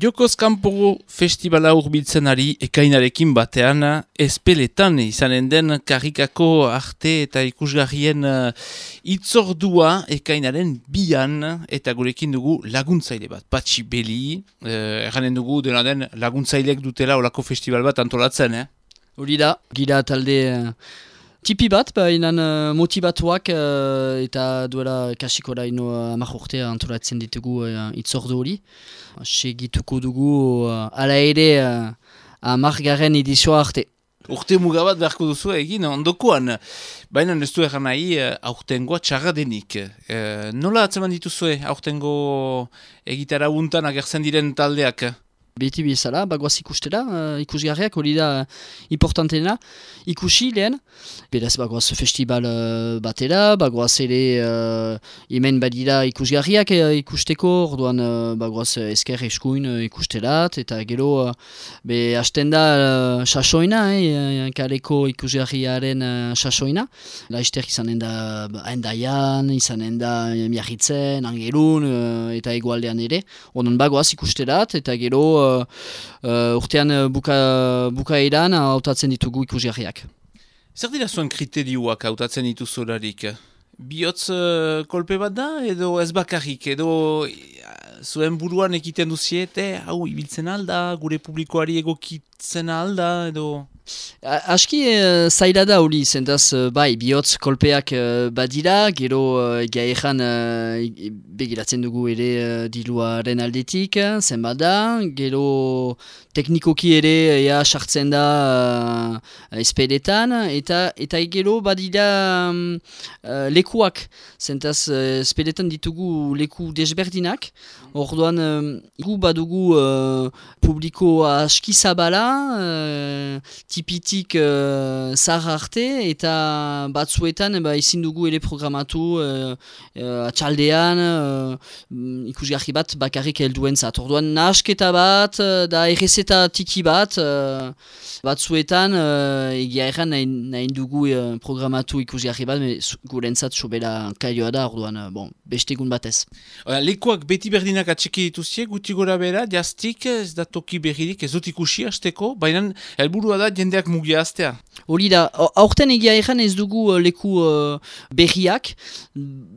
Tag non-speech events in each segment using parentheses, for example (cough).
Jokoz kanpo festivala urbiltzen ari ekainarekin batean espeletan izanen den karikako arte eta ikusgarrien uh, itzordua ekainaren bian eta gurekin dugu laguntzaile bat, patxi beli, uh, erranen dugu dena den laguntzailek dutela olako festival bat antolatzen, eh? Hori da, gira talde uh, tipi bat, baina uh, motibatuak uh, eta duela kasiko ino uh, amak urtea antolatzen ditugu uh, itzordu hori segituko dugu uh, ala ere uh, amargaren edizioa arte. Urte mugabat beharko duzu egin ondokoan, baina ez du egan nahi aurtengoa txarra denik. Uh, nola atzeman dituzue aurtengo egitara untan agertzen diren taldeak? Beti bezala, bagoaz ikustera, uh, ikusgarriak hori da uh, importantena, ikusi lehen, beraz bagoaz festival uh, batera, bagoaz ere uh, hemen badira ikusgarriak uh, ikusteko, orduan uh, bagoaz esker eskuin uh, ikusterat, eta gero, uh, be hasten da uh, sasoina, eh, kaleko ikusgarriaren uh, sasoina, laizter izanen da endaian, izanen da miagitzen, angelun, uh, eta egualdean ere, orduan bagoaz ikusterat, eta gero, uh, urtean uh, buka, bukaeran hautatzen ditugu ikusgarriak. Zer dira zuen kriterioak hautatzen dituzu horarik? Biotz uh, kolpe bat da edo ez bakarrik edo zuen buruan ekiten duziete hau ibiltzen alda, gure publikoari egokitzen alda edo... Aski uh, zaila da hori, zentaz, uh, bai, bihotz kolpeak uh, badira, gero uh, gaeran uh, begiratzen dugu ere uh, diluaren aldetik, zenbat da, gero teknikoki ere ea sartzen da uh, espeletan, eta eta gero badira um, uh, lekuak, zentaz, uh, espeletan ditugu leku desberdinak, orduan, um, gu badugu uh, publiko aski zabala, uh, tipitik uh, zahar arte eta batzuetan ba, izin dugu ere programatu uh, uh, atxaldean uh, ikusgarri bat bakarrik helduen zat. Orduan nahasketa bat, da errezeta tiki bat, uh, batzuetan uh, egia erran nahi, nahi dugu uh, programatu ikusgarri bat, guren zat sobera kaioa da, orduan uh, bon, bestegun batez. Lekuak beti berdinak atxeki dituzie, guti gora bera, jaztik, ez da toki berririk, ez dut ikusi hasteko, baina helburua da jendeak mugia aztea. Hori da, aurten egia ezan ez dugu uh, leku uh, berriak,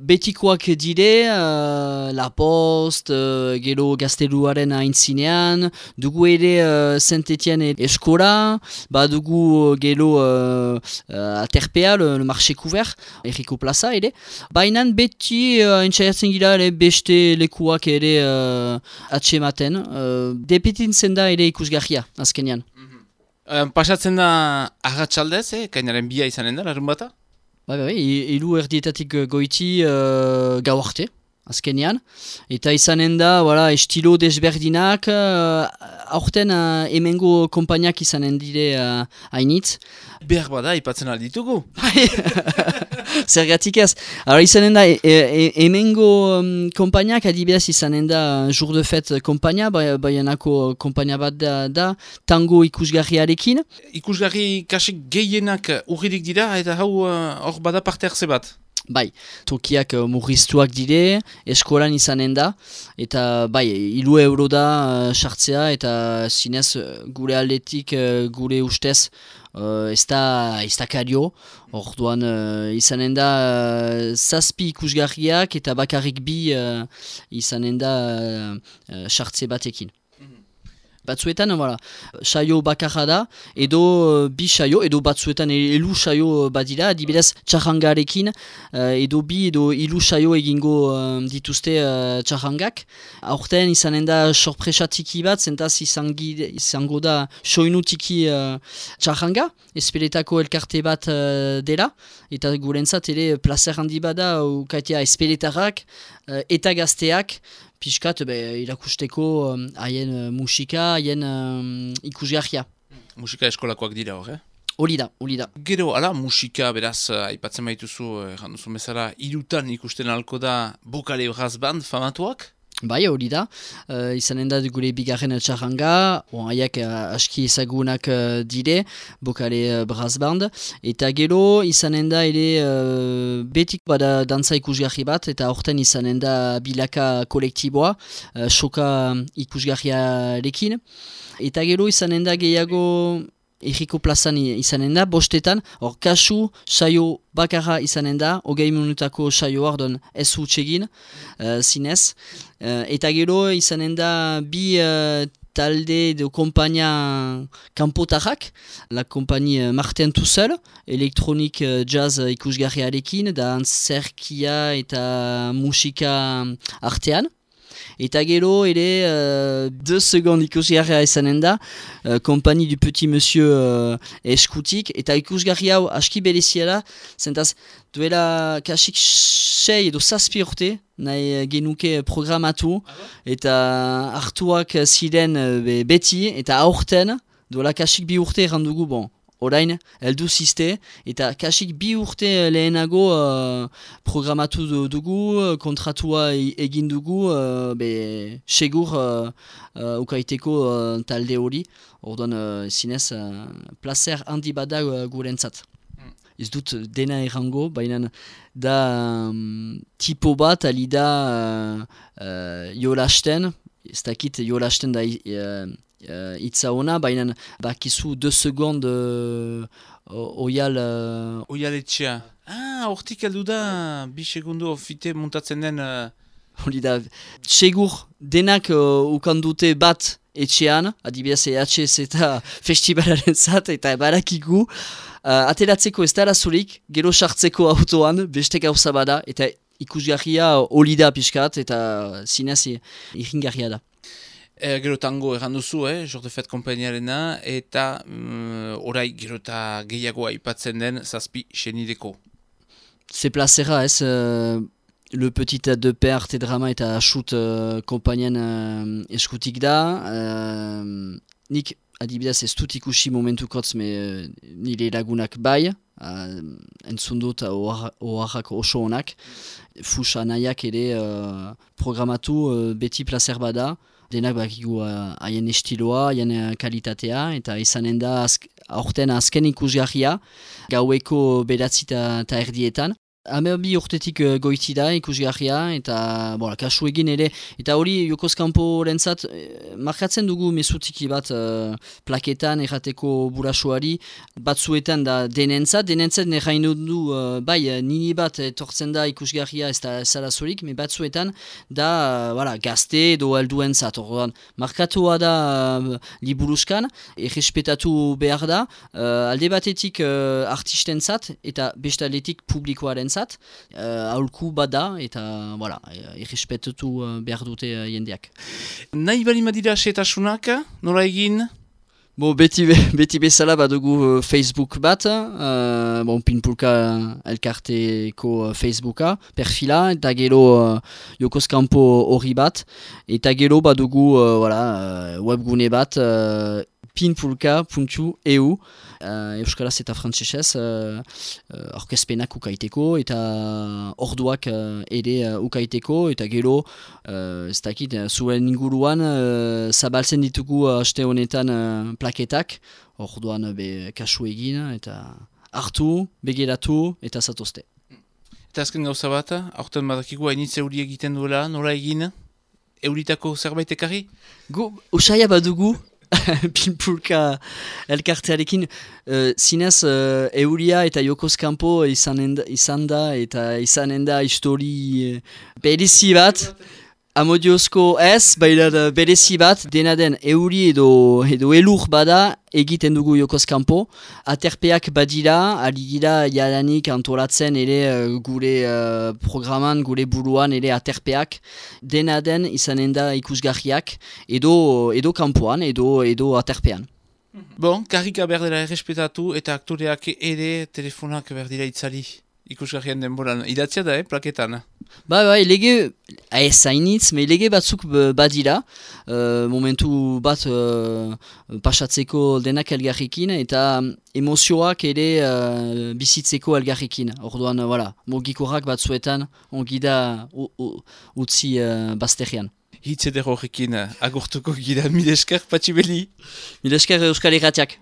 betikoak dire, uh, La Post, uh, gero gazteluaren aintzinean, dugu ere uh, Saint-Etienne eskola, ba dugu uh, gero uh, uh, aterpea, le, le marché couvert, erriko plaza ere, baina beti uh, entzaiatzen gira ere beste lekuak ere uh, atsematen, uh, depetintzen da ere ikusgarria, azkenean. Um, pasatzen da agatxaldez, eh? kainaren bia izanen da, larun bata? Bai, bai, ilu erdietatik goiti uh, gau arte, azkenean. Eta izanen da, voilà, estilo desberdinak, uh, aurten uh, emengo kompainiak izanen dire uh, hainitz. Behar bada, ipatzen alditugu. (laughs) Zergatik ez. Ara izanen da, e, e, emengo um, kompainiak adibidez izanen da Jour de Fête kompainia, baianako bai kompainia bat da, da, tango ikusgarriarekin. Ikusgarri kasik gehienak urririk dira, eta hau uh, hor uh, bada parte hartze bat. Bai, tokiak uh, murriztuak dire, eskolan izanen da, eta bai, ilu euro da uh, sartzea, eta zinez gure aldetik, uh, gure ustez, uh, ez da, ez da kario, orduan uh, izanen da uh, zazpi ikusgarriak eta bakarrik bi uh, izanen da sartze batekin batzuetan, voilà, saio bakarra da, edo uh, bi saio, edo batzuetan elu saio badira, adibidez txarrangarekin, uh, edo bi edo ilu saio egingo uh, dituzte uh, txarrangak. Aurten izanen da sorpresa tiki bat, zentaz izango da soinu tiki uh, txarranga, espeletako elkarte bat uh, dela, eta gurentzat ere placer handi bada, ukaitea espeletarrak uh, eta gazteak, pixkat be, irakusteko um, haien uh, musika, haien um, ikusgarria. Musika eskolakoak dira hor, eh? Hori da, hori da. Gero, ala, musika, beraz, aipatzen baituzu, erranduzu uh, mesara, irutan ikusten alko da bokale band famatuak? Bai, hori da, uh, izanen da gure bigarren txarranga, haiak uh, aski ezagunak uh, dire, bokale uh, brazband, eta gero izanen da ere uh, betik bada dantza ikusgarri bat, eta horten izanen da bilaka kolektiboa, uh, soka ikusgarriarekin, eta gero izanen da gehiago erriko plazan izanen da, bostetan, hor kasu saio bakarra izanen da, hogei minutako saio ardon ez hutsegin, uh, zinez. Uh, eta gero izanen da bi uh, talde de kompainia kanpotarrak, la kompainia Marten Tussel, elektronik uh, jazz ikusgarriarekin, da antzerkia eta musika artean. Eta gero ere, uh, deux secondes ikusgarria izanen da, uh, kompani du petit monsieur uh, eskutik, eta ikusgarri hau aski berezia da, zentaz duela kasik sei edo zazpi urte, nahi genuke programatu, eta hartuak ziren beti, eta aurten, duela kasik bi urte errandugu, bon, orain, eldu ziste, eta kasik bi urte lehenago uh, programatu dugu, kontratua e-, egin dugu, uh, be, segur uh, uh, ukaiteko uh, talde hori, orduan uh, zinez, uh, placer handi bada uh, gurentzat. Mm. Ez dut dena errango, baina da um, tipo bat alida uh, uh, jolasten, ez dakit jolasten da uh, uh, itza ona, baina bakizu 2 segond uh, oial... Uh, oial etxea. Ah, hortik aldu da, bi segundu ofite montatzen den... Uh... Hori da, segur denak uh, ukandute bat etxean, adibidez EHS eta (laughs) festivalaren zat, eta barakigu, uh, ateratzeko ez dara zurik, gero sartzeko autoan, beste gauza bada, eta ikusgarria hori da pixkat, eta zinez iringarria da. E, gero tango errandu zu, eh, Jorde Fet Kompainiarena, eta mm, orai gero eta gehiago aipatzen den zazpi senideko. Ze plazera ez, uh, le petit de pe arte drama eta shoot uh, kompainian uh, eskutik da. Uh, nik adibidez ez dut ikusi momentu kotz, me uh, nire lagunak bai, uh, entzundut oharrak oso honak. Fusa nahiak ere uh, programatu uh, beti placer bada, denak bakigu uh, haien estiloa, haien uh, kalitatea, eta izanen da azk, aurten azken ikusgarria, gaueko bedatzi eta erdietan. Hame bi urtetik uh, goiti da ikusgarria eta bola, kasu egin ere. Eta hori Jokoz Kampo rentzat eh, markatzen dugu mesutiki bat uh, plaketan errateko burasuari. Batzuetan da denentzat, denentzat nerrain du uh, bai nini bat etortzen da ikusgarria ez da zarazurik, me batzuetan da uh, gazte edo alduen zat markatua da uh, liburuskan, errespetatu behar da. Uh, alde batetik uh, artisten zat eta bestaletik publikoaren zat, uh, aulku bada eta voilà, irrespetutu uh, behar dute uh, jendeak. Nahi bali madira setasunak, nola egin? Bo, beti, (laughs) beti bezala badugu uh, Facebook bat, uh, bon, pinpulka elkarteko uh, Facebooka, perfila, eta gero uh, Jokoz Kampo hori bat, eta gero badugu uh, voilà, uh, webgune bat, uh, pinpulka.eu uh, Euskaraz eta Frantzesez uh, uh, orkezpenak ukaiteko eta orduak uh, ere uh, ukaiteko eta gero uh, ez dakit, uh, zuen inguruan uh, zabaltzen ditugu haste honetan uh, plaketak orduan be kasu egin eta hartu, begeratu eta zatozte. Eta azken gauza bat, aurten badakigu hainitze hori egiten duela, nola egin? Euritako zerbait ekarri? Gu, usaia badugu, (laughs) pinpulka elkartearekin. Uh, zinez uh, euria eta jokoz kanpo izan da eta izanen da histori uh, berezi bat Amodiozko ez, baina berezi bat, dena den euri edo, edo elur bada egiten dugu jokoz kanpo. Aterpeak badira, gira jadanik antolatzen ere uh, gure uh, programan, gure buruan ere aterpeak. Dena den izanen da ikusgarriak edo, edo kanpoan edo, edo aterpean. Bon, karrika berdela errespetatu eta aktoreak ere telefonak berdila itzali ikusgarrian denboran. Idatzia da, eh, plaketan. Ba, ba, lege, ez zainitz, me lege batzuk badira, uh, momentu bat uh, pasatzeko denak elgarrikin, eta emozioak ere uh, bizitzeko elgarrikin. Orduan, uh, voilà, mogikorak batzuetan, ongi da utzi uh, bazterian. hitz eder horrekin agurtuko gira, mil esker, patxibeli. Mil esker Euskal Irratiak.